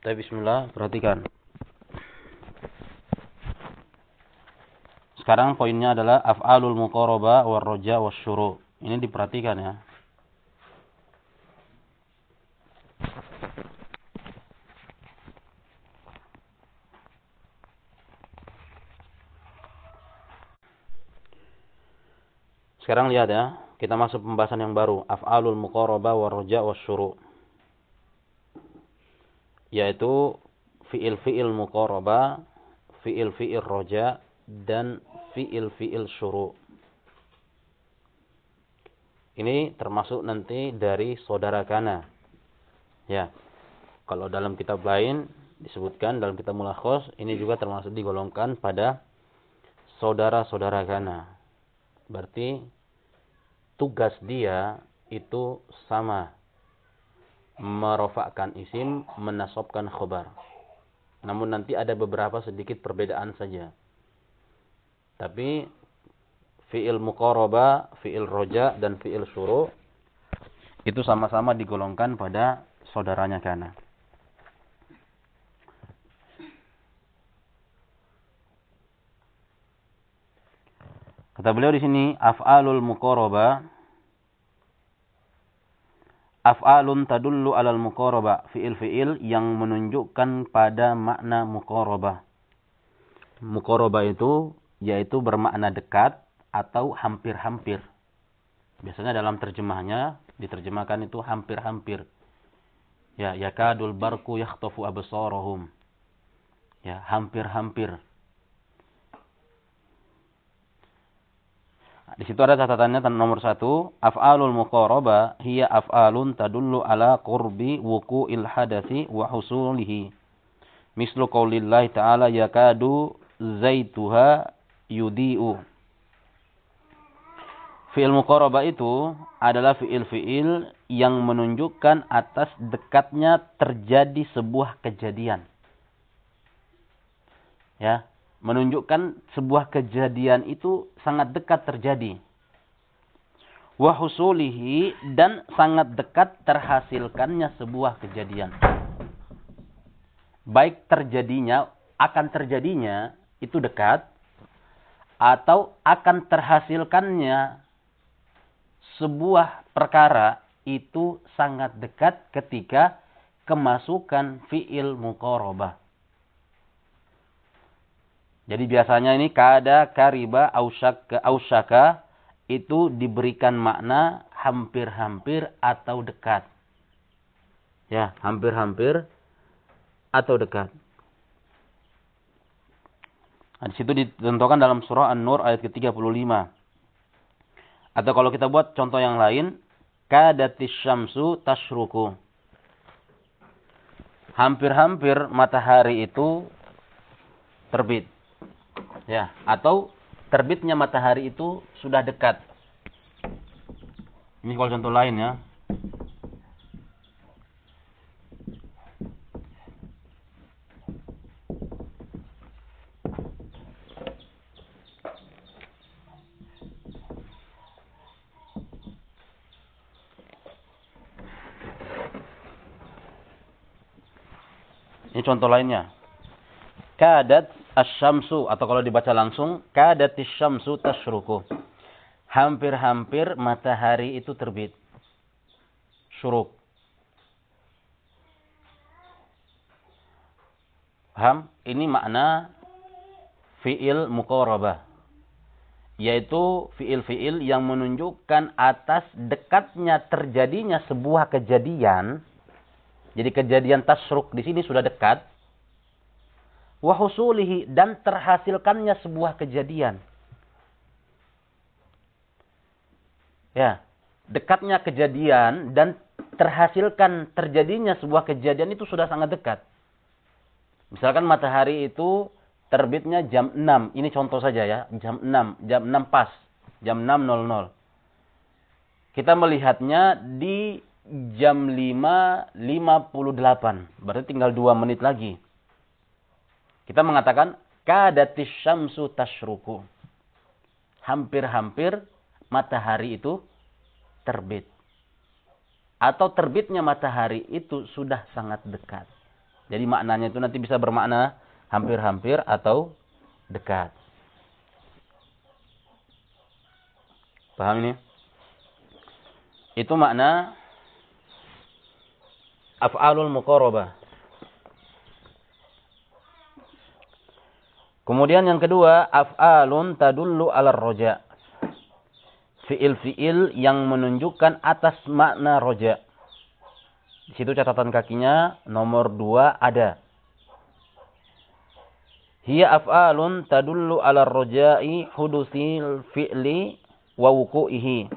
Tapi bismillah, perhatikan. Sekarang poinnya adalah af'alul muqaraba war roja syuru. Ini diperhatikan ya. Sekarang lihat ya, kita masuk pembahasan yang baru, af'alul muqaraba war roja syuru. Yaitu fi'il-fi'il muqaraba, fi'il-fi'il roja dan fi'il-fi'il syuru. Ini termasuk nanti dari saudara kana. Ya. Kalau dalam kitab lain disebutkan dalam kitab mulakhos ini juga termasuk digolongkan pada saudara-saudara kana. Berarti tugas dia itu sama. Merofakkan isim, menasobkan khobar. Namun nanti ada beberapa sedikit perbedaan saja. Tapi fi'il muqaraba, fi'il roja, dan fi'il syuru itu sama-sama digolongkan pada saudaranya kana. Kata beliau di sini af'alul muqaraba af'alun tadullu alal muqaraba fi'il-fi'il yang menunjukkan pada makna muqaraba. Muqaraba itu yaitu bermakna dekat atau hampir-hampir. Biasanya dalam terjemahnya diterjemahkan itu hampir-hampir. Ya, yakadul barku yakhtafu absarahum. Ya, hampir-hampir. Di situ ada catatannya nomor satu, af'alul muqaraba hiya af'alun tadullu ala qurbi wuku'il hadasi wa husulihi. Mislu qaulillahi ta'ala yakadu zaituha yudi'u. Fi'il muqarabah itu adalah fi'il-fi'il yang menunjukkan atas dekatnya terjadi sebuah kejadian. Ya, menunjukkan sebuah kejadian itu sangat dekat terjadi. Wahusulihi dan sangat dekat terhasilkannya sebuah kejadian. Baik terjadinya, akan terjadinya itu dekat, atau akan terhasilkannya sebuah perkara itu sangat dekat ketika kemasukan fi'il muqarabah. Jadi biasanya ini kada kariba ausyaka, ausyaka itu diberikan makna hampir-hampir atau dekat. Ya, hampir-hampir atau dekat. Nah, di situ ditentukan dalam surah An-Nur ayat ke-35. Atau kalau kita buat contoh yang lain, kadatis syamsu tashruku. Hampir-hampir matahari itu terbit. Ya, atau terbitnya matahari itu sudah dekat. Ini kalau contoh lain ya. Ini contoh lainnya. Kadat asyamsu atau kalau dibaca langsung kadat asyamsu tashruku. Hampir-hampir matahari itu terbit. Syuruk. Paham? Ini makna fi'il muqarabah. Yaitu fi'il-fi'il yang menunjukkan atas dekatnya terjadinya sebuah kejadian jadi kejadian tasruk di sini sudah dekat. Wahusulihi dan terhasilkannya sebuah kejadian. Ya, dekatnya kejadian dan terhasilkan terjadinya sebuah kejadian itu sudah sangat dekat. Misalkan matahari itu terbitnya jam 6. Ini contoh saja ya, jam 6, jam 6 pas, jam 6.00. Kita melihatnya di jam 5.58. Berarti tinggal 2 menit lagi. Kita mengatakan kadatis syamsu tashruku. Hampir-hampir matahari itu terbit. Atau terbitnya matahari itu sudah sangat dekat. Jadi maknanya itu nanti bisa bermakna hampir-hampir atau dekat. Paham ini? Itu makna af'alul muqarabah. Kemudian yang kedua, af'alun tadullu ala roja. Fi'il-fi'il yang menunjukkan atas makna roja. Di situ catatan kakinya nomor dua ada. Hiya af'alun tadullu ala roja'i hudusil fi'li wa wuku'ihi.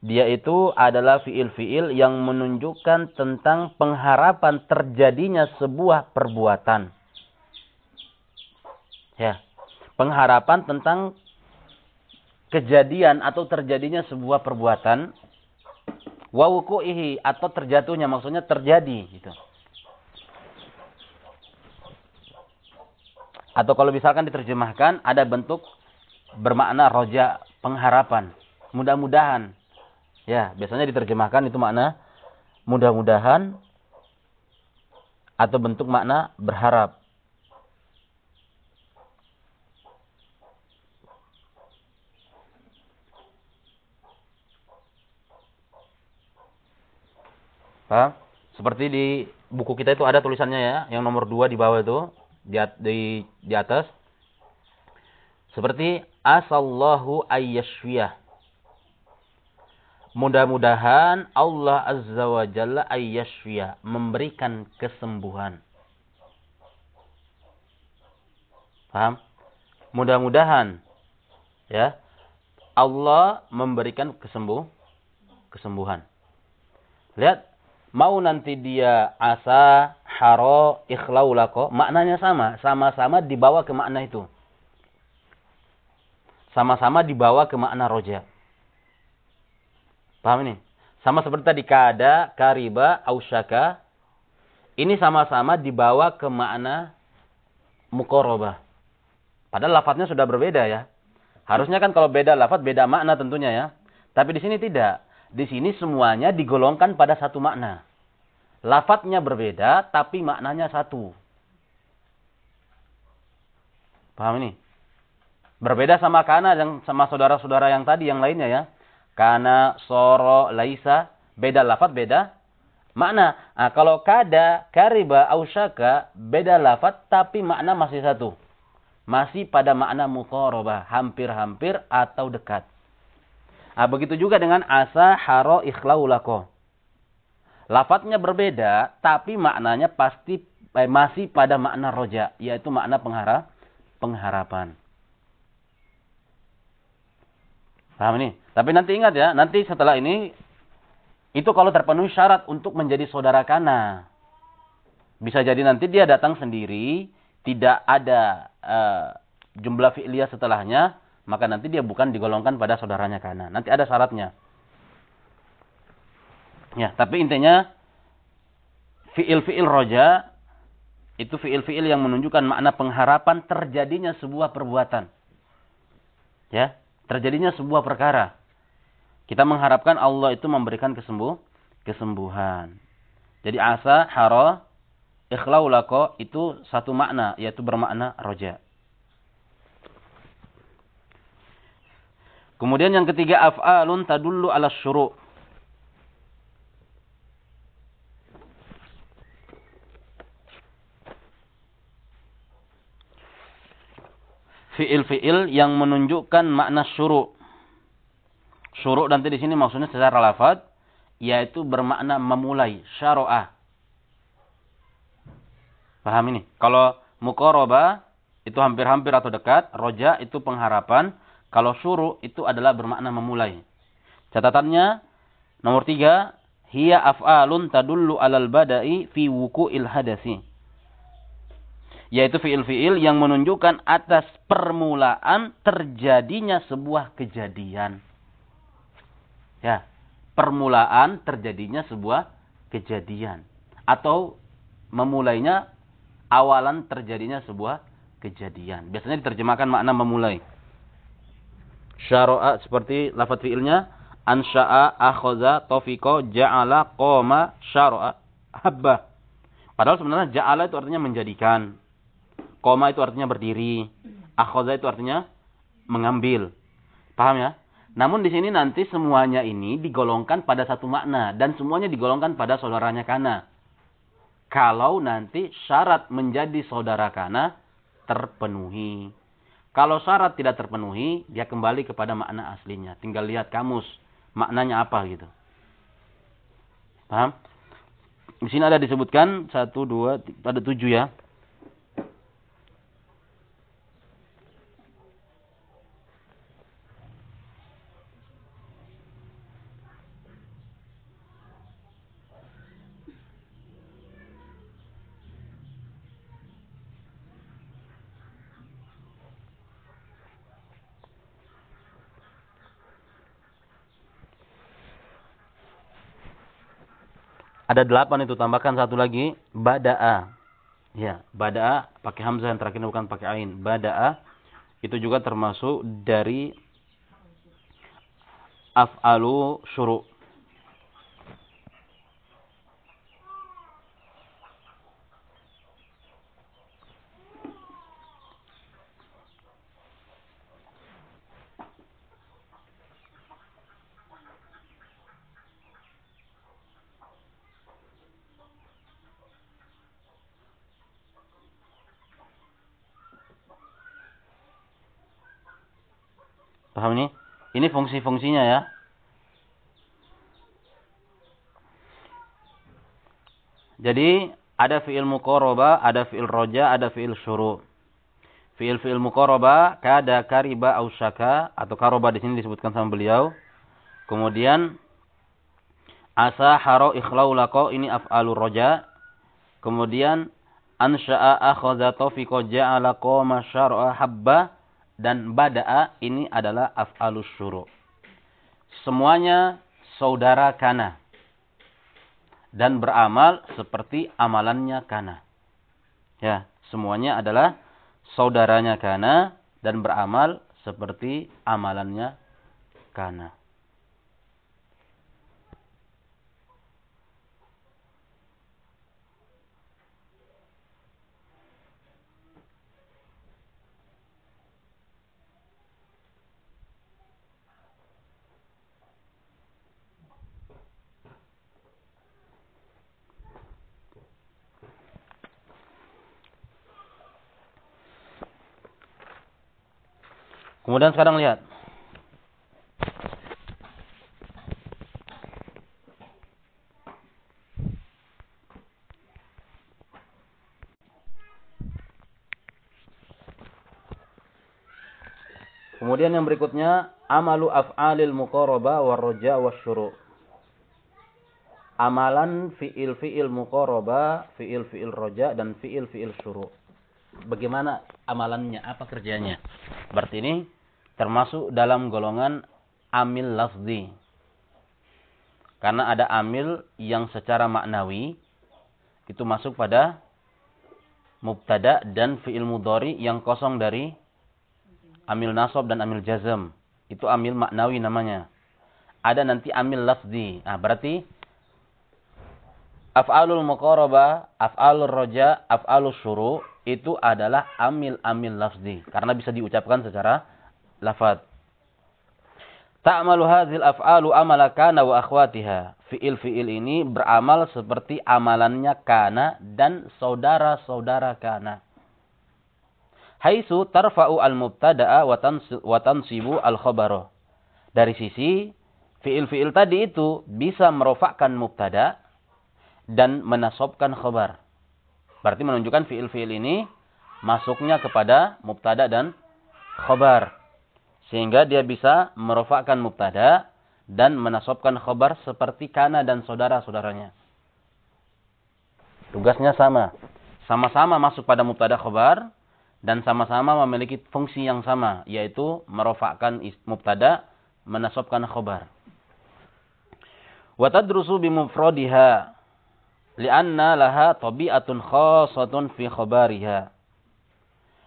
Dia itu adalah fi'il-fi'il yang menunjukkan tentang pengharapan terjadinya sebuah perbuatan. Ya. Pengharapan tentang kejadian atau terjadinya sebuah perbuatan wa wuku'ihi atau terjatuhnya maksudnya terjadi gitu. Atau kalau misalkan diterjemahkan ada bentuk bermakna roja, pengharapan, mudah-mudahan. Ya, biasanya diterjemahkan itu makna mudah-mudahan atau bentuk makna berharap. Paham? Seperti di buku kita itu ada tulisannya ya, yang nomor dua di bawah itu di, di, di atas. Seperti asallahu ayyashfiyah. Mudah-mudahan Allah Azza wa Jalla ayyashfiyah. Memberikan kesembuhan. Paham? Mudah-mudahan. Ya. Allah memberikan kesembuh, kesembuhan. Lihat mau nanti dia asa, haro, ikhlaulako, maknanya sama. Sama-sama dibawa ke makna itu. Sama-sama dibawa ke makna roja. Paham ini? Sama seperti tadi kada, kariba, ausyaka. Ini sama-sama dibawa ke makna mukoroba. Padahal lafadznya sudah berbeda ya. Harusnya kan kalau beda lafadz beda makna tentunya ya. Tapi di sini tidak. Di sini semuanya digolongkan pada satu makna. Lafadznya berbeda, tapi maknanya satu. Paham ini? Berbeda sama kana yang sama saudara-saudara yang tadi yang lainnya ya. Kana, soro, laisa, beda lafadz, beda makna. Nah, kalau kada, kariba, ausyaka, beda lafadz tapi makna masih satu. Masih pada makna muqarabah, hampir-hampir atau dekat. Nah, begitu juga dengan asa haro ikhlaulako. Lafadznya berbeda, tapi maknanya pasti eh, masih pada makna roja, yaitu makna pengharap, pengharapan. Paham ini? Tapi nanti ingat ya, nanti setelah ini, itu kalau terpenuhi syarat untuk menjadi saudara kana. Bisa jadi nanti dia datang sendiri, tidak ada uh, jumlah fi'liyah setelahnya, maka nanti dia bukan digolongkan pada saudaranya kana. Nanti ada syaratnya. Ya, tapi intinya fiil-fiil roja itu fiil-fiil yang menunjukkan makna pengharapan terjadinya sebuah perbuatan. Ya, terjadinya sebuah perkara. Kita mengharapkan Allah itu memberikan kesembuh, kesembuhan. Jadi asa, haro, ikhlaulako itu satu makna, yaitu bermakna roja. Kemudian yang ketiga af'alun tadullu ala syuru'. Fi'il-fi'il yang menunjukkan makna syuru'. Syuru' nanti di sini maksudnya secara lafaz yaitu bermakna memulai, syara'a. Paham ini? Kalau muqaraba itu hampir-hampir atau dekat, roja itu pengharapan, kalau syuru itu adalah bermakna memulai. Catatannya nomor tiga, hiya af'alun tadullu alal bada'i fi wuku'il hadasi. Yaitu fi'il-fi'il yang menunjukkan atas permulaan terjadinya sebuah kejadian. Ya, permulaan terjadinya sebuah kejadian. Atau memulainya awalan terjadinya sebuah kejadian. Biasanya diterjemahkan makna memulai. Syara'a seperti lafaz fi'ilnya ansha'a, akhadha, tawfiqa, ja'ala, qoma, syara'a, habba. Padahal sebenarnya ja'ala itu artinya menjadikan. Koma itu artinya berdiri. Akhoza itu artinya mengambil. Paham ya? Namun di sini nanti semuanya ini digolongkan pada satu makna dan semuanya digolongkan pada saudaranya kana. Kalau nanti syarat menjadi saudara kana terpenuhi. Kalau syarat tidak terpenuhi, dia kembali kepada makna aslinya. Tinggal lihat kamus maknanya apa gitu. Paham? Di sini ada disebutkan satu dua ada tujuh ya. Ada delapan itu tambahkan satu lagi bada'a. Ya, bada'a pakai hamzah yang terakhir bukan pakai ain. Bada'a itu juga termasuk dari af'alu syuru'. Paham ini? Ini fungsi-fungsinya ya. Jadi ada fi'il muqaraba, ada fi'il roja, ada fi'il syuru. Fi'il fi'il muqaraba kada kariba au syaka atau karoba di sini disebutkan sama beliau. Kemudian asa haro ikhlau lako ini af'alu roja. Kemudian ansha'a akhadha tawfiqa ja'ala syar'a habba dan bada'a ini adalah af'alus syuru. Semuanya saudara kana. Dan beramal seperti amalannya kana. Ya, semuanya adalah saudaranya kana dan beramal seperti amalannya kana. Kemudian sekarang lihat. Kemudian yang berikutnya amalu af'alil muqaraba warroja wasyuru. Amalan fi'il fi'il muqaraba, fi'il fi'il roja dan fi'il fi'il syuru. Bagaimana amalannya? Apa kerjanya? Berarti ini termasuk dalam golongan amil lafzi. Karena ada amil yang secara maknawi itu masuk pada mubtada dan fi'il mudhari yang kosong dari amil nasab dan amil jazm. Itu amil maknawi namanya. Ada nanti amil lafzi. Nah, berarti af'alul muqaraba, af'alul roja, af'alul syuru itu adalah amil-amil lafzi karena bisa diucapkan secara lafad. Ta'malu hadzal af'alu amala kana wa akhwatiha. Fi'il-fi'il ini beramal seperti amalannya kana dan saudara-saudara kana. Haitsu tarfa'u al-mubtada'a wa tansibu al-khabara. Dari sisi fi'il-fi'il tadi itu bisa merofakkan mubtada dan menasobkan khabar. Berarti menunjukkan fi'il-fi'il ini masuknya kepada mubtada dan khabar. Sehingga dia bisa merofakkan mubtada dan menasobkan khobar seperti kana dan saudara-saudaranya. Tugasnya sama. Sama-sama masuk pada mubtada khobar dan sama-sama memiliki fungsi yang sama. Yaitu merofakkan mubtada, menasobkan khobar. Watadrusu bimufrodiha li'anna laha tabi'atun khasatun fi khobariha.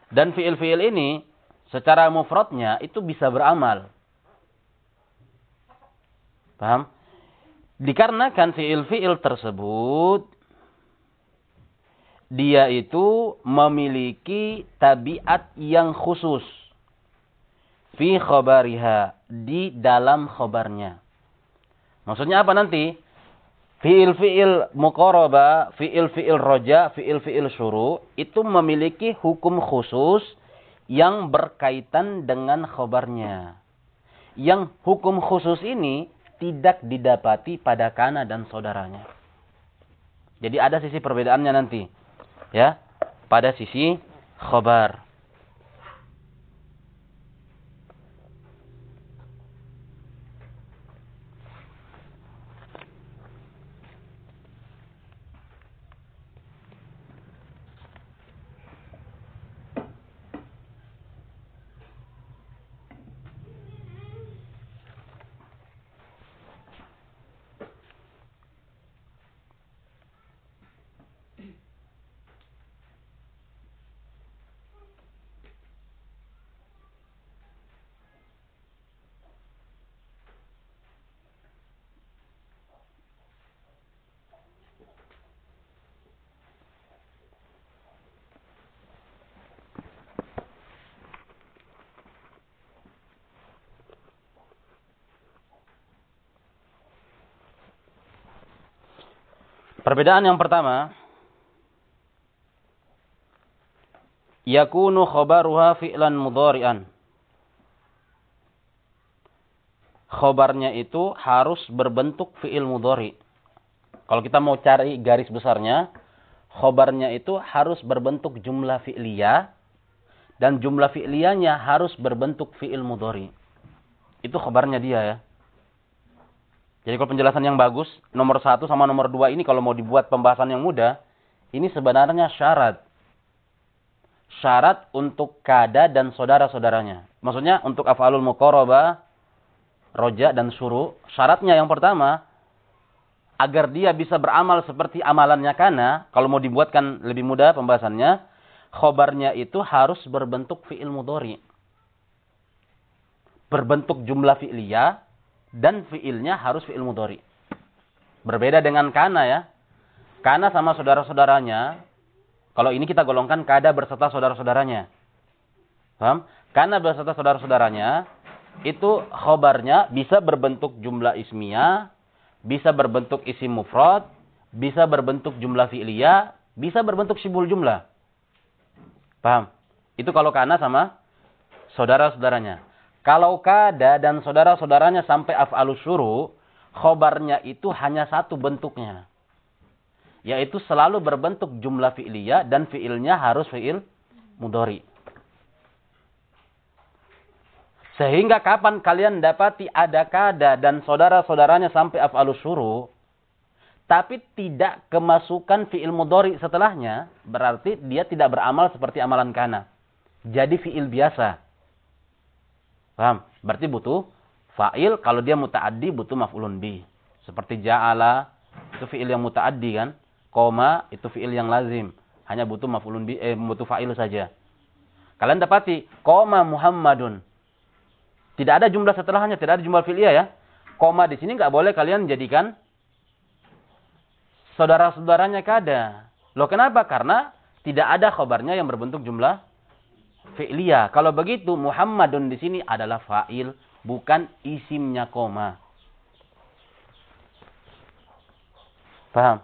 Dan fi'il-fi'il ini secara mufradnya itu bisa beramal. Paham? Dikarenakan fiil-fiil tersebut dia itu memiliki tabiat yang khusus fi khabariha di dalam khabarnya. Maksudnya apa nanti? Fi'il-fi'il muqaraba, fi'il-fi'il roja, fi'il-fi'il syuru itu memiliki hukum khusus yang berkaitan dengan khabarnya. Yang hukum khusus ini tidak didapati pada kana dan saudaranya. Jadi ada sisi perbedaannya nanti. Ya, pada sisi khabar. Perbedaan yang pertama, yakunu khabaruha fi'lan mudhari'an. Khobarnya itu harus berbentuk fi'il mudhari. Kalau kita mau cari garis besarnya, khobarnya itu harus berbentuk jumlah fi'liyah dan jumlah fi'liyahnya harus berbentuk fi'il mudhari. Itu khobarnya dia ya. Jadi kalau penjelasan yang bagus, nomor satu sama nomor dua ini kalau mau dibuat pembahasan yang mudah, ini sebenarnya syarat. Syarat untuk kada dan saudara-saudaranya. Maksudnya untuk af'alul muqarabah, roja dan suruh. Syaratnya yang pertama, agar dia bisa beramal seperti amalannya kana, kalau mau dibuatkan lebih mudah pembahasannya, khobarnya itu harus berbentuk fi'il mudhari. Berbentuk jumlah fi'liyah, dan fiilnya harus fiil mudhari. Berbeda dengan kana ya. Kana sama saudara-saudaranya, kalau ini kita golongkan kada berserta saudara-saudaranya. Paham? Kana berserta saudara-saudaranya, itu khobarnya bisa berbentuk jumlah ismiyah, bisa berbentuk isim mufrad, bisa berbentuk jumlah fi'liyah, bisa berbentuk sibul jumlah. Paham? Itu kalau kana sama saudara-saudaranya. Kalau kada dan saudara-saudaranya sampai af'alus syuru, khobarnya itu hanya satu bentuknya. Yaitu selalu berbentuk jumlah fi'liyah dan fi'ilnya harus fi'il mudori. Sehingga kapan kalian dapati ada kada dan saudara-saudaranya sampai af'alus syuru, tapi tidak kemasukan fi'il mudori setelahnya, berarti dia tidak beramal seperti amalan kana. Jadi fi'il biasa. Paham? Berarti butuh fa'il. Kalau dia muta'addi butuh maf'ulun bi. Seperti ja'ala. Itu fi'il yang muta'addi kan. Koma itu fi'il yang lazim. Hanya butuh maf'ulun bi. Eh, butuh fa'il saja. Kalian dapati. Koma Muhammadun. Tidak ada jumlah setelahnya. Tidak ada jumlah fi'liyah ya. Koma di sini nggak boleh kalian jadikan saudara-saudaranya kada. Loh kenapa? Karena tidak ada khobarnya yang berbentuk jumlah fi'liyah. Kalau begitu Muhammadun di sini adalah fa'il, bukan isimnya koma. Paham?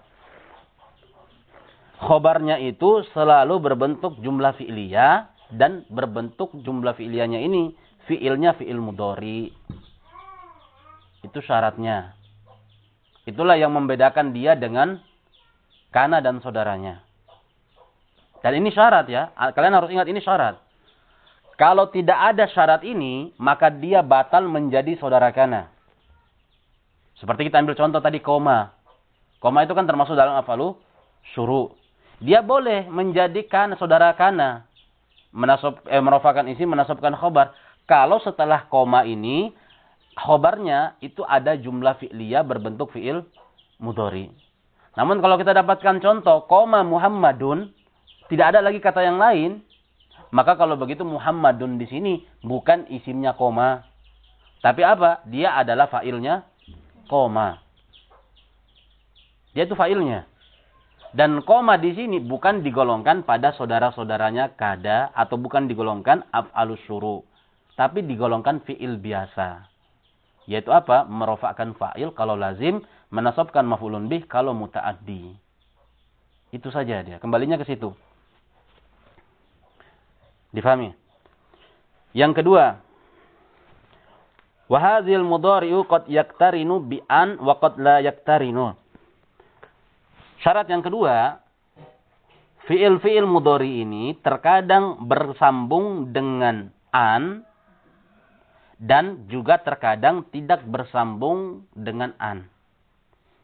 Khobarnya itu selalu berbentuk jumlah fi'liyah dan berbentuk jumlah fi'liyahnya ini fi'ilnya fi'il mudori. Itu syaratnya. Itulah yang membedakan dia dengan kana dan saudaranya. Dan ini syarat ya. Kalian harus ingat ini syarat. Kalau tidak ada syarat ini, maka dia batal menjadi saudara kana. Seperti kita ambil contoh tadi koma. Koma itu kan termasuk dalam afalu suruh. Dia boleh menjadikan saudara kana. Menasab, eh, merofakan isi, menasabkan khobar. Kalau setelah koma ini, khobarnya itu ada jumlah fi'liyah berbentuk fi'il mudori. Namun kalau kita dapatkan contoh, koma Muhammadun, tidak ada lagi kata yang lain, maka kalau begitu Muhammadun di sini bukan isimnya koma. Tapi apa? Dia adalah fa'ilnya koma. Dia itu fa'ilnya. Dan koma di sini bukan digolongkan pada saudara-saudaranya kada atau bukan digolongkan af'alus syuru. Tapi digolongkan fi'il biasa. Yaitu apa? Merofakkan fa'il kalau lazim, menasobkan maf'ulun bih kalau muta'addi. Itu saja dia. Kembalinya ke situ. Difahami? Yang kedua, Wahazil mudhari'u qad yaktarinu bi an wa qad la yaktarinu. Syarat yang kedua, fiil-fiil mudhari ini terkadang bersambung dengan an dan juga terkadang tidak bersambung dengan an.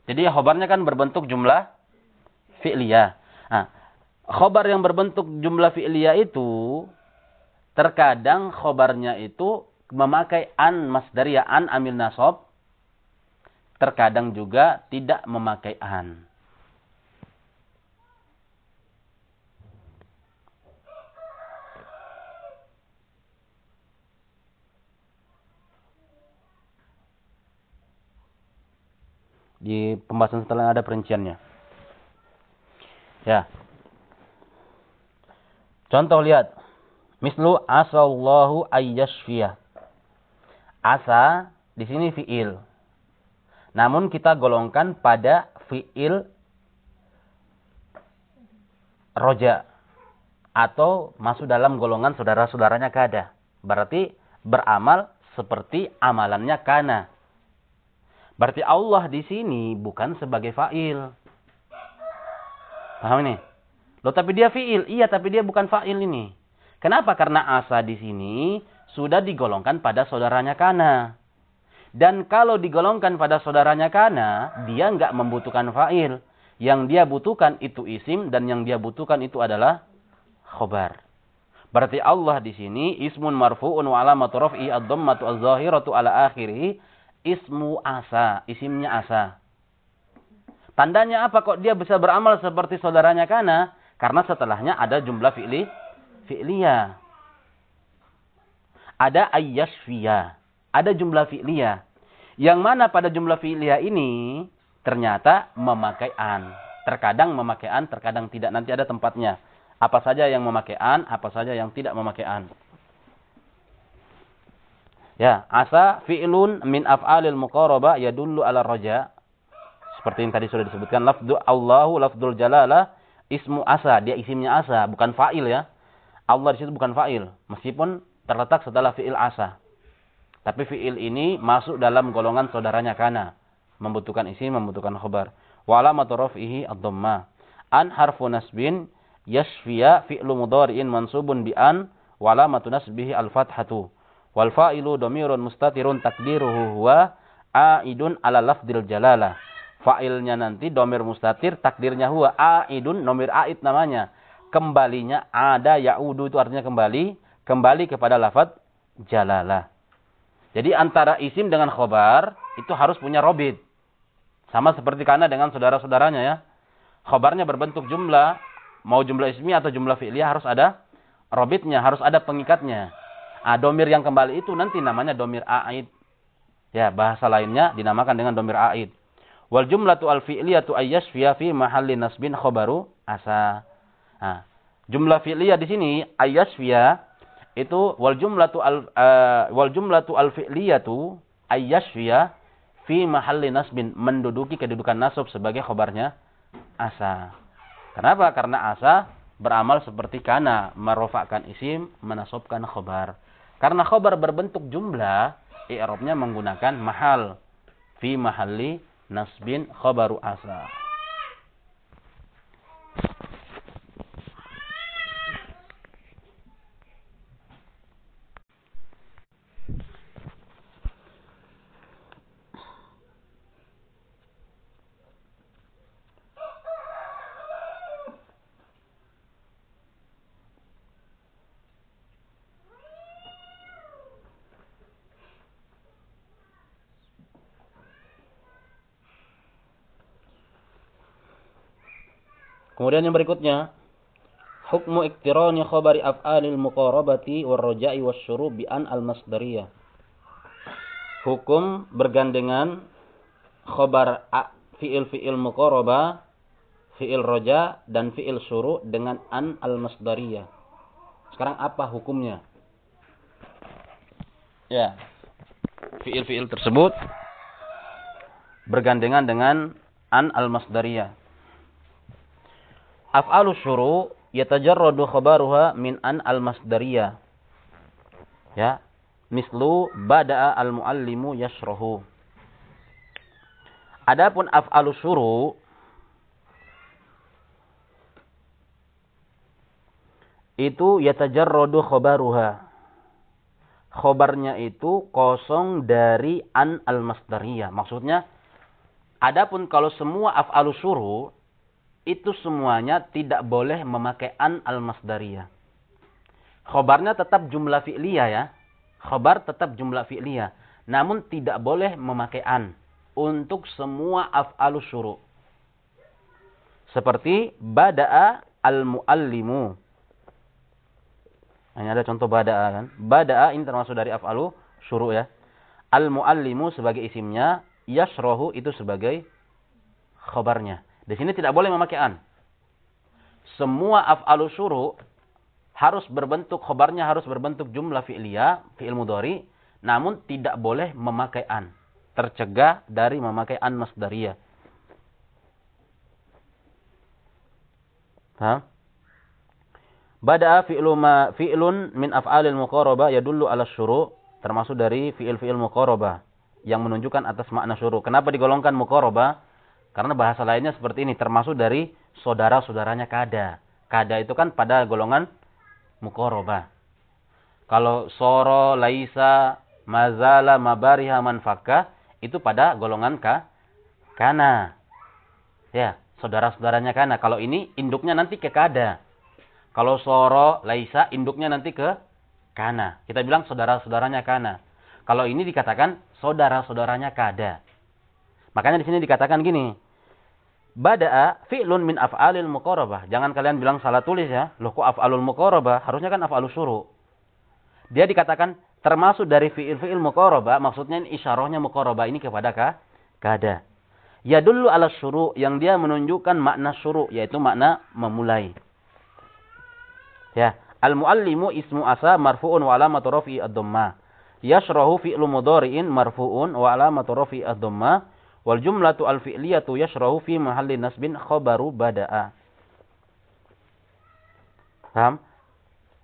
Jadi khobarnya kan berbentuk jumlah fi'liyah. Nah, khobar yang berbentuk jumlah fi'liyah itu terkadang khobarnya itu memakai an masdariyah an amil nasab terkadang juga tidak memakai an. Di pembahasan setelah ada perinciannya. Ya. Contoh lihat. Mislu asallahu ayyashfiyah. Asa di sini fiil. Namun kita golongkan pada fiil roja atau masuk dalam golongan saudara-saudaranya kada. Berarti beramal seperti amalannya kana. Berarti Allah di sini bukan sebagai fa'il. Paham ini? Loh tapi dia fi'il. Iya tapi dia bukan fa'il ini. Kenapa? Karena asa di sini sudah digolongkan pada saudaranya kana. Dan kalau digolongkan pada saudaranya kana, dia nggak membutuhkan fa'il. Yang dia butuhkan itu isim dan yang dia butuhkan itu adalah khobar. Berarti Allah di sini ismun marfu'un wa alamatu raf'i ad-dhammatu az-zahiratu ala akhirih ismu asa, isimnya asa. Tandanya apa kok dia bisa beramal seperti saudaranya kana? Karena setelahnya ada jumlah fi'li fi'liyah. Ada ayyashfiyah. Ada jumlah fi'liyah. Yang mana pada jumlah fi'liyah ini ternyata memakai an. Terkadang memakai an, terkadang tidak. Nanti ada tempatnya. Apa saja yang memakai an, apa saja yang tidak memakai an. Ya, asa fi'lun min af'alil muqaraba yadullu ala roja. Seperti yang tadi sudah disebutkan. Lafdu Allahu lafdul jalala ismu asa. Dia isimnya asa, bukan fa'il ya. Allah di situ bukan fa'il. Meskipun terletak setelah fi'il asa. Tapi fi'il ini masuk dalam golongan saudaranya kana. Membutuhkan isim, membutuhkan khobar. Wa alamatu raf'ihi ad-dhamma. An harfu nasbin yashfiya fi'lu mudhari'in mansubun bi an wa alamatu nasbihi al-fathatu. Wal fa'ilu domirun mustatirun takdiruhu huwa a'idun ala lafdil jalalah. Fa'ilnya nanti domir mustatir, takdirnya huwa a'idun, nomir a'id namanya. Kembalinya ada ya'udu itu artinya kembali, kembali kepada lafad jalalah. Jadi antara isim dengan khobar itu harus punya robit. Sama seperti karena dengan saudara-saudaranya ya. Khobarnya berbentuk jumlah, mau jumlah ismi atau jumlah fi'liyah harus ada robitnya, harus ada pengikatnya. Ah, domir yang kembali itu nanti namanya domir a'id. Ya, bahasa lainnya dinamakan dengan domir a'id. Wal jumlatu al fi'liyatu ayyashfiya fi mahalli nasbin khobaru asa. Nah, jumlah fi'liyah di sini ayyashfiya itu wal jumlatu al uh, wal jumlatu al fi'liyatu ayyashfiya fi mahalli nasbin menduduki kedudukan nasab sebagai khobarnya asa. Kenapa? Karena asa beramal seperti kana merofakkan isim menasobkan khobar. Karena khobar berbentuk jumlah, i'rabnya menggunakan mahal. Fi mahalli nasbin khobaru asa. Kemudian yang berikutnya, hukmu iktirani khabari af'alil muqarabati warraja'i wasyuru bi'an al-masdariyah. Hukum bergandengan khabar fi'il fi'il muqarabah, fi'il roja dan fi'il suruh dengan an al-masdariyah. Sekarang apa hukumnya? Ya. Fi'il-fi'il tersebut bergandengan dengan an al-masdariyah. Af'alus syuru yatajarradu khabaruha min an al-masdariyah. Ya. Mislu bada'a al-muallimu yashrahu. Adapun af'alus syuru itu yatajarradu khabaruha. Khobarnya itu kosong dari an al-masdariyah. Maksudnya, adapun kalau semua af'alus syuru, itu semuanya tidak boleh memakai an al-masdariyah. Khobarnya tetap jumlah fi'liyah ya. Khobar tetap jumlah fi'liyah. Namun tidak boleh memakai an. Untuk semua af'alus syuru. Seperti bada'a al-muallimu. Ini ada contoh bada'a kan. Bada'a ini termasuk dari af'alu syuru ya. Al-muallimu sebagai isimnya, yasrohu itu sebagai khabarnya. Di sini tidak boleh memakai an. Semua af'alu syuru harus berbentuk khabarnya harus berbentuk jumlah fi'liyah, fi'il mudhari, namun tidak boleh memakai an. Tercegah dari memakai an masdariyah. Paham? Bada'a fi'lu ma fi'lun min af'alil muqarabah yadullu 'ala syuru' termasuk dari fi'il-fi'il muqarabah yang menunjukkan atas makna syuru. Kenapa digolongkan muqarabah? Karena bahasa lainnya seperti ini termasuk dari saudara-saudaranya kada. Kada itu kan pada golongan muqarabah. Kalau soro, laisa, mazala, mabariha, manfaka itu pada golongan ka kana. Ya, saudara-saudaranya kana. Kalau ini induknya nanti ke kada. Kalau soro, laisa, induknya nanti ke kana. Kita bilang saudara-saudaranya kana. Kalau ini dikatakan saudara-saudaranya kada. Makanya di sini dikatakan gini. Bada'a fi'lun min af'alil muqarabah. Jangan kalian bilang salah tulis ya. Loh kok af'alul muqarabah? Harusnya kan af'alus suruh. Dia dikatakan termasuk dari fi'il-fi'il muqarabah. Maksudnya ini isyarahnya muqarabah ini kepada ka? kada. Ya dulu ala suruh yang dia menunjukkan makna suruh. Yaitu makna memulai. Ya, al-muallimu ismu asa marfu'un wa alamatu ad-dhammah. Yashrahu fi'lu mudhari'in marfu'un wa alamatu ad-dhammah. Wal jumlatu al-fi'liyatu yashrahu fi mahalli nasbin khabaru bada'a. Paham?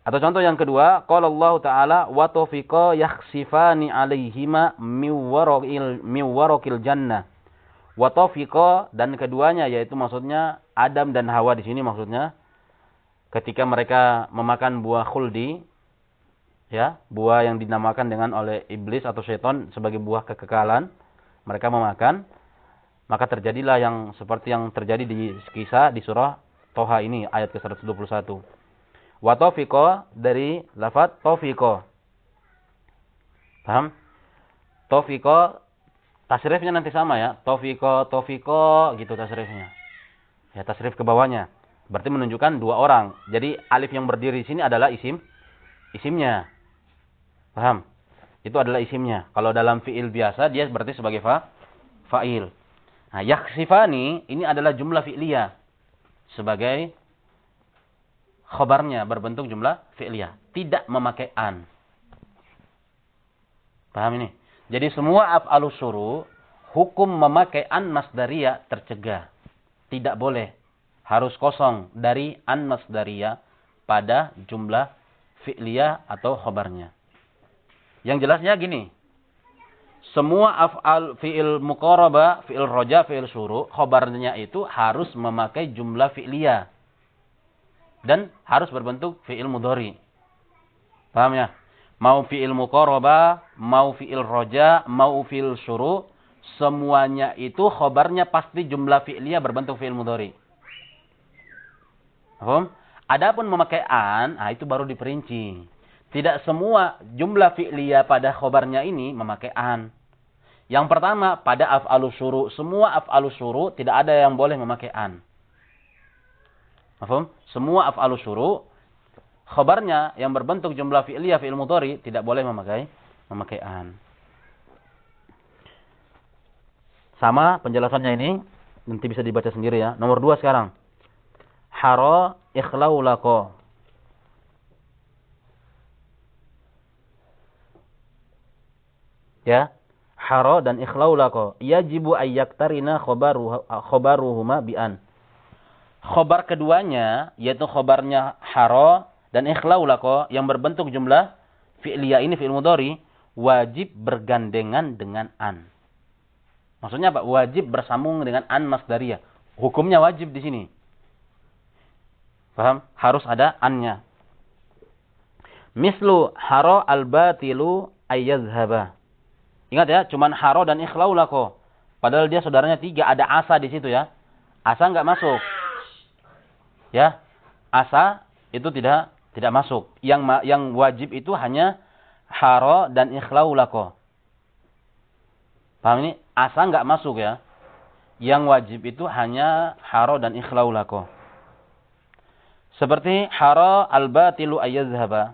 Atau contoh yang kedua, qala Allah Ta'ala wa tawfiqa yakhsifani 'alaihima miwaraqil miwaraqil jannah. Wa tawfiqa dan keduanya yaitu maksudnya Adam dan Hawa di sini maksudnya ketika mereka memakan buah khuldi, ya, buah yang dinamakan dengan oleh iblis atau setan sebagai buah kekekalan, mereka memakan, maka terjadilah yang seperti yang terjadi di kisah di surah Toha ini ayat ke-121. Wa taufiqo dari lafaz taufiqo. Paham? Taufiqo tasrifnya nanti sama ya. Taufiqo, taufiqo gitu tasrifnya. Ya tasrif ke bawahnya. Berarti menunjukkan dua orang. Jadi alif yang berdiri di sini adalah isim isimnya. Paham? Itu adalah isimnya. Kalau dalam fiil biasa dia berarti sebagai fa fa'il. Nah, yaksifani ini adalah jumlah fi'liyah sebagai khabarnya berbentuk jumlah fi'liyah, tidak memakai an. Paham ini? Jadi semua af'alus suruh hukum memakai an masdariyah tercegah. Tidak boleh harus kosong dari an masdariyah pada jumlah fi'liyah atau khobarnya. Yang jelasnya gini. Semua af'al fi'il muqaraba, fi'il roja, fi'il suruh, khobarnya itu harus memakai jumlah fi'liyah. Dan harus berbentuk fi'il mudhari. Paham ya? Mau fi'il muqaraba, mau fi'il roja, mau fi'il suruh, semuanya itu khobarnya pasti jumlah fi'liyah berbentuk fi'il mudhari. Paham? Adapun memakai an, nah itu baru diperinci. Tidak semua jumlah fi'liyah pada khobarnya ini memakai an. Yang pertama, pada af'alus syuru. Semua af'alus syuru tidak ada yang boleh memakai an. Paham? Semua af'alus syuru, khobarnya yang berbentuk jumlah fi'liyah fi'il mudhari tidak boleh memakai memakai an. Sama penjelasannya ini nanti bisa dibaca sendiri ya. Nomor dua sekarang. haro ikhlaulako. Ya, haro dan ikhlaulako. Yajibu ayyaktarina khobaruh, khobaruhuma bi'an. Khobar keduanya, yaitu khobarnya haro dan ikhlaulako yang berbentuk jumlah fi'liyah ini fi'il mudhari wajib bergandengan dengan an. Maksudnya apa? Wajib bersambung dengan an masdariyah. Hukumnya wajib di sini. Paham? Harus ada annya. Mislu haro al-batilu ayyazhaba. Ingat ya, cuman haro dan ikhlau lako. Padahal dia saudaranya tiga, ada asa di situ ya. Asa nggak masuk. Ya, asa itu tidak tidak masuk. Yang yang wajib itu hanya haro dan ikhlau lako. Paham ini? Asa nggak masuk ya. Yang wajib itu hanya haro dan ikhlau lako. Seperti haro al-batilu ayyazhaba.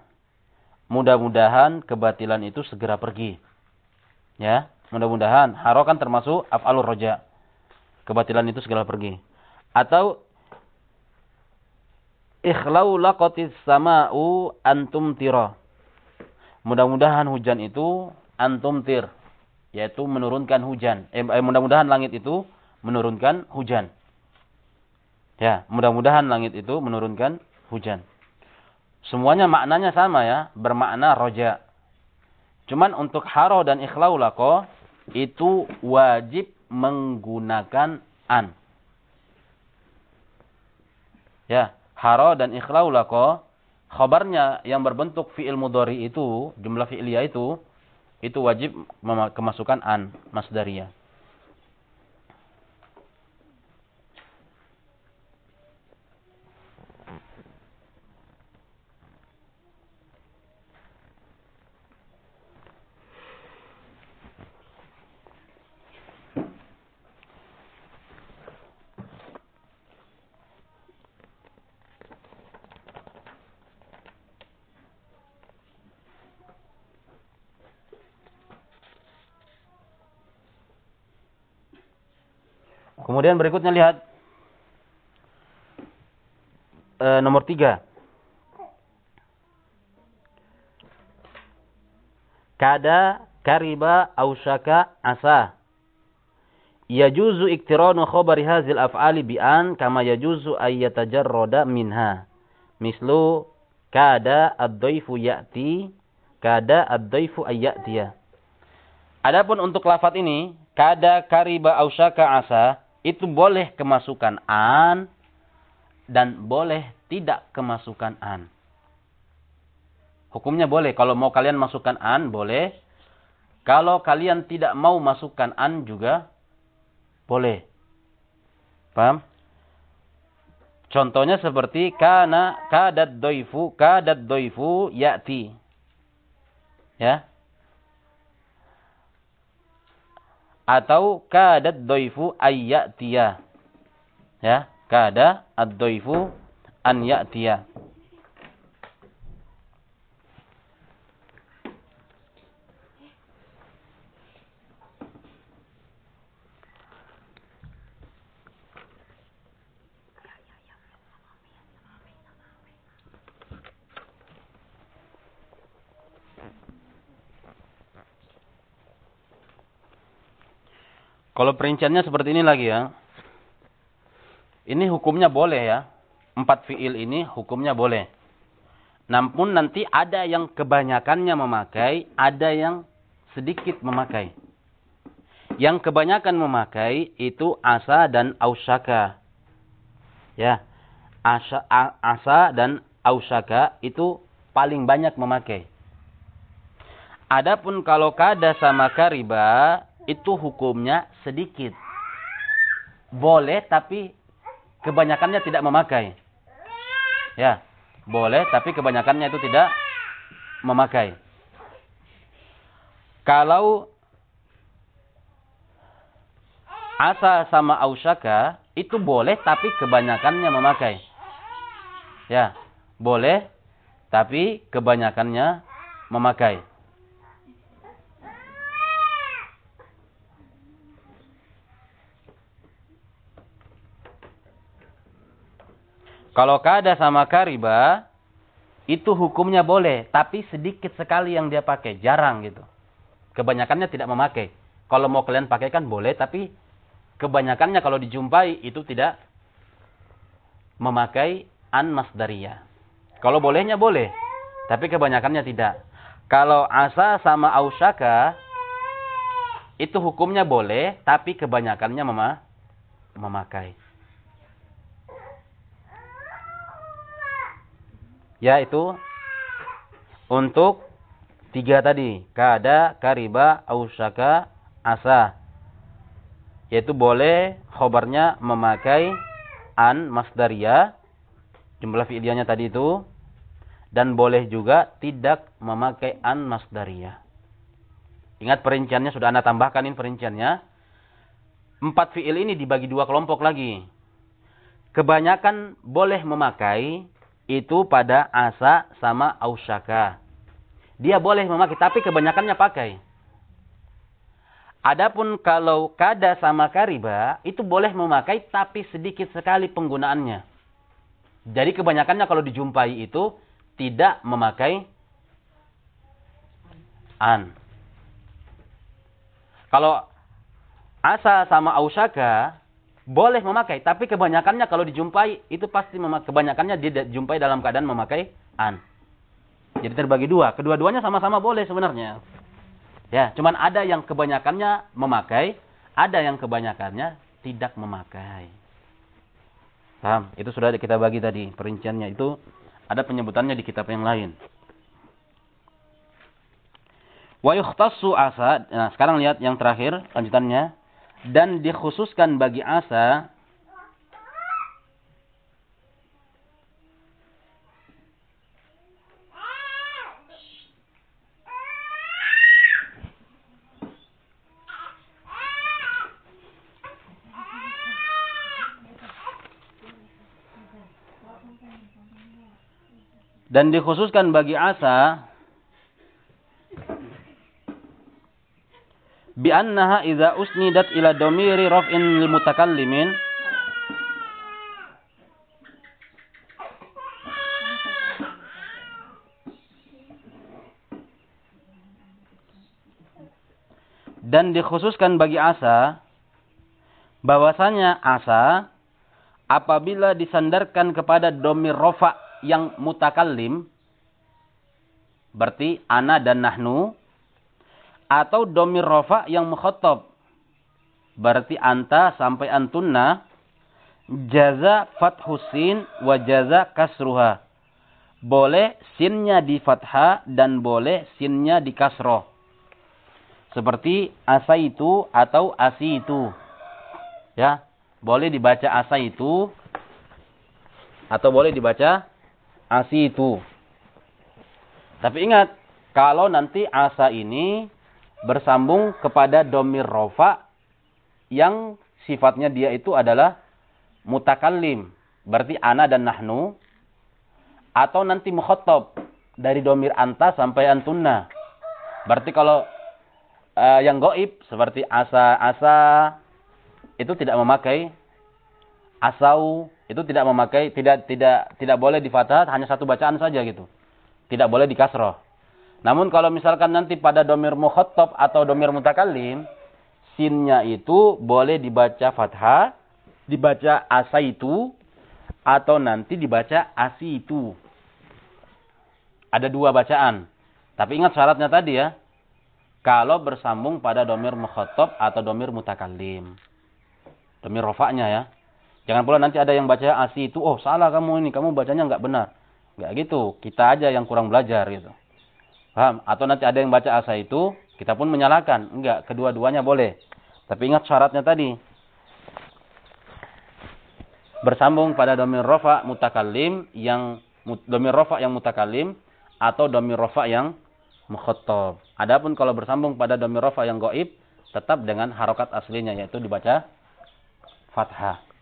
Mudah-mudahan kebatilan itu segera pergi. Ya, mudah-mudahan haro kan termasuk af'alur roja. Kebatilan itu segera pergi. Atau ikhlau laqatis sama'u antum tira. Mudah-mudahan hujan itu antum tir, yaitu menurunkan hujan. Eh, eh mudah-mudahan langit itu menurunkan hujan. Ya, mudah-mudahan langit itu menurunkan hujan. Semuanya maknanya sama ya, bermakna roja. Cuman untuk haro dan ikhlau lako, itu wajib menggunakan an. Ya, haro dan ikhlau lako, khabarnya yang berbentuk fi'il mudhari itu, jumlah fi'liyah itu, itu wajib kemasukan an, masdariyah. Kemudian berikutnya lihat e, nomor tiga. Kada kariba ausaka asa. Yajuzu iktiranu khabari hazil af'ali bi'an kama yajuzu ayyatajarroda minha. Mislu kada ad-daifu ya'ti, kada ad-daifu ayyatiya. Adapun untuk lafat ini, kada kariba ausaka asa, itu boleh kemasukan an dan boleh tidak kemasukan an. Hukumnya boleh. Kalau mau kalian masukkan an, boleh. Kalau kalian tidak mau masukkan an juga, boleh. Paham? Contohnya seperti kana kadat doifu kadat doifu yati. Ya. Atau kadat doifu ayyatiya. Ya, kada ad-doifu an ya'tiya. Kalau perinciannya seperti ini lagi ya. Ini hukumnya boleh ya. Empat fiil ini hukumnya boleh. Namun nanti ada yang kebanyakannya memakai, ada yang sedikit memakai. Yang kebanyakan memakai itu asa dan ausaka. Ya. Asa, asa dan ausaka itu paling banyak memakai. Adapun kalau kada sama kariba itu hukumnya sedikit. Boleh tapi kebanyakannya tidak memakai. Ya, boleh tapi kebanyakannya itu tidak memakai. Kalau asa sama ausaka itu boleh tapi kebanyakannya memakai. Ya, boleh tapi kebanyakannya memakai. Kalau kada sama kariba, itu hukumnya boleh, tapi sedikit sekali yang dia pakai, jarang gitu. Kebanyakannya tidak memakai. Kalau mau kalian pakai kan boleh, tapi kebanyakannya kalau dijumpai itu tidak memakai an masdariyah. Kalau bolehnya boleh, tapi kebanyakannya tidak. Kalau asa sama ausaka itu hukumnya boleh, tapi kebanyakannya mema memakai. Ya itu untuk tiga tadi. Kada, kariba, ausaka, asa. Yaitu boleh khobarnya memakai an masdaria. Jumlah fi'liyahnya tadi itu. Dan boleh juga tidak memakai an masdaria. Ingat perinciannya sudah anda tambahkan ini perinciannya. Empat fi'il ini dibagi dua kelompok lagi. Kebanyakan boleh memakai itu pada asa sama ausaka. Dia boleh memakai, tapi kebanyakannya pakai. Adapun kalau kada sama kariba, itu boleh memakai, tapi sedikit sekali penggunaannya. Jadi kebanyakannya kalau dijumpai itu tidak memakai an. Kalau asa sama ausaka, boleh memakai, tapi kebanyakannya kalau dijumpai itu pasti memakai, kebanyakannya dijumpai dalam keadaan memakai an. Jadi terbagi dua, kedua-duanya sama-sama boleh sebenarnya. Ya, cuman ada yang kebanyakannya memakai, ada yang kebanyakannya tidak memakai. Paham? Itu sudah kita bagi tadi perinciannya itu ada penyebutannya di kitab yang lain. Wa yukhtassu asa. Nah, sekarang lihat yang terakhir lanjutannya dan dikhususkan bagi asa dan dikhususkan bagi asa bi annaha idza usnidat ila domiri raf'in lil mutakallimin. Dan dikhususkan bagi asa bahwasanya asa apabila disandarkan kepada domir rofa yang mutakallim berarti ana dan nahnu atau domir rofa yang mukhotob. Berarti anta sampai antunna. Jaza fathusin wa jaza kasruha. Boleh sinnya di fathah dan boleh sinnya di kasroh. Seperti asa itu atau asi itu. Ya, boleh dibaca asa itu atau boleh dibaca asi itu. Tapi ingat, kalau nanti asa ini bersambung kepada domir rofa yang sifatnya dia itu adalah mutakallim. Berarti ana dan nahnu. Atau nanti mukhotob. Dari domir anta sampai antunna. Berarti kalau uh, yang goib seperti asa-asa itu tidak memakai asau itu tidak memakai tidak tidak tidak boleh di fathah hanya satu bacaan saja gitu. Tidak boleh di kasroh. Namun kalau misalkan nanti pada domir mukhotob atau domir mutakalim, sinnya itu boleh dibaca fathah, dibaca asa itu, atau nanti dibaca asi itu. Ada dua bacaan. Tapi ingat syaratnya tadi ya. Kalau bersambung pada domir mukhotob atau domir mutakalim. Domir rofaknya ya. Jangan pula nanti ada yang baca asi itu, oh salah kamu ini, kamu bacanya nggak benar. Nggak gitu, kita aja yang kurang belajar gitu. Paham? Atau nanti ada yang baca asa itu, kita pun menyalahkan. Enggak, kedua-duanya boleh. Tapi ingat syaratnya tadi. Bersambung pada domir rofa mutakalim yang domir rofa yang mutakalim atau domir rofa yang mukhotob. Adapun kalau bersambung pada domir rofa yang goib, tetap dengan harokat aslinya yaitu dibaca fathah.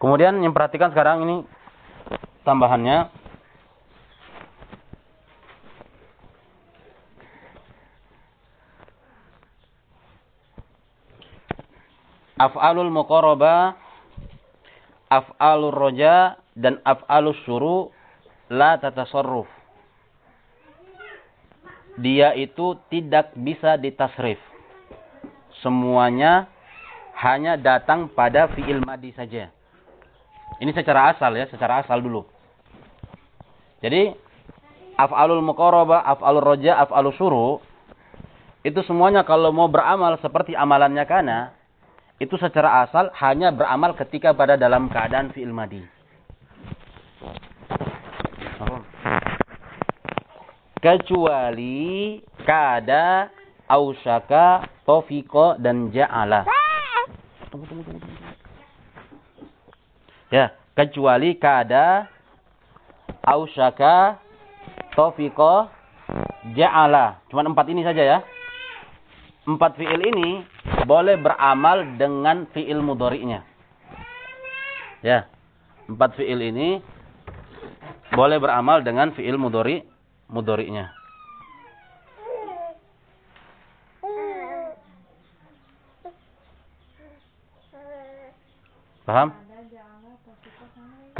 Kemudian yang perhatikan sekarang ini tambahannya af'alul muqaraba, af'alur roja dan af'alus syuru la tatasarruf. Dia itu tidak bisa ditasrif. Semuanya hanya datang pada fi'il madi saja. Ini secara asal ya, secara asal dulu. Jadi af'alul muqaraba, af'alur roja, af'alus syuru itu semuanya kalau mau beramal seperti amalannya kana itu secara asal hanya beramal ketika pada dalam keadaan fi'il madi. Kecuali kada, ausaka, tofiko, dan ja'ala. Ya, kecuali kada, ausaka, tofiko, ja'ala. Cuma empat ini saja ya. Empat fi'il ini boleh beramal dengan fi'il mudori'nya. Ya. Empat fi'il ini boleh beramal dengan fi'il mudori mudori'nya. Paham?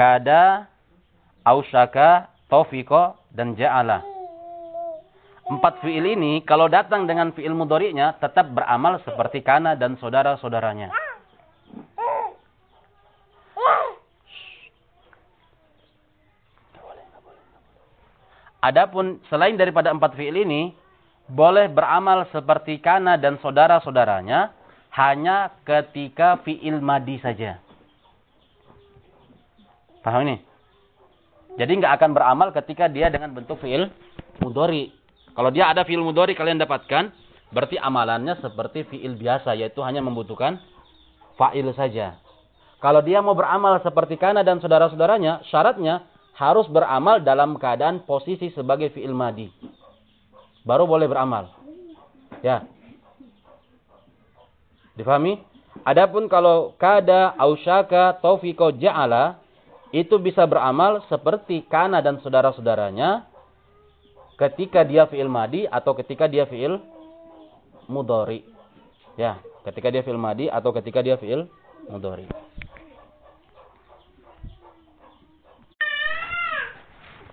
Kada, ausaka, taufiko, dan ja'ala. Empat fi'il ini kalau datang dengan fi'il mudori'nya tetap beramal seperti kana dan saudara-saudaranya. Adapun selain daripada empat fi'il ini boleh beramal seperti kana dan saudara-saudaranya hanya ketika fi'il madi saja. Paham ini? Jadi nggak akan beramal ketika dia dengan bentuk fi'il mudori. Kalau dia ada fi'il mudhari kalian dapatkan, berarti amalannya seperti fi'il biasa, yaitu hanya membutuhkan fa'il saja. Kalau dia mau beramal seperti kana dan saudara-saudaranya, syaratnya harus beramal dalam keadaan posisi sebagai fi'il madi. Baru boleh beramal. Ya. Difahami? Adapun kalau kada, ausyaka, taufiko, ja'ala, itu bisa beramal seperti kana dan saudara-saudaranya, ketika dia fi'il madi atau ketika dia fi'il mudori. Ya, ketika dia fi'il madi atau ketika dia fi'il mudori.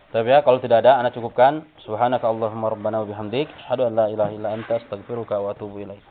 Tapi ya, kalau tidak ada, anda cukupkan. Subhanaka Allahumma rabbana wa bihamdik. Asyhadu an la ilaha illa anta astaghfiruka wa atubu ilaik.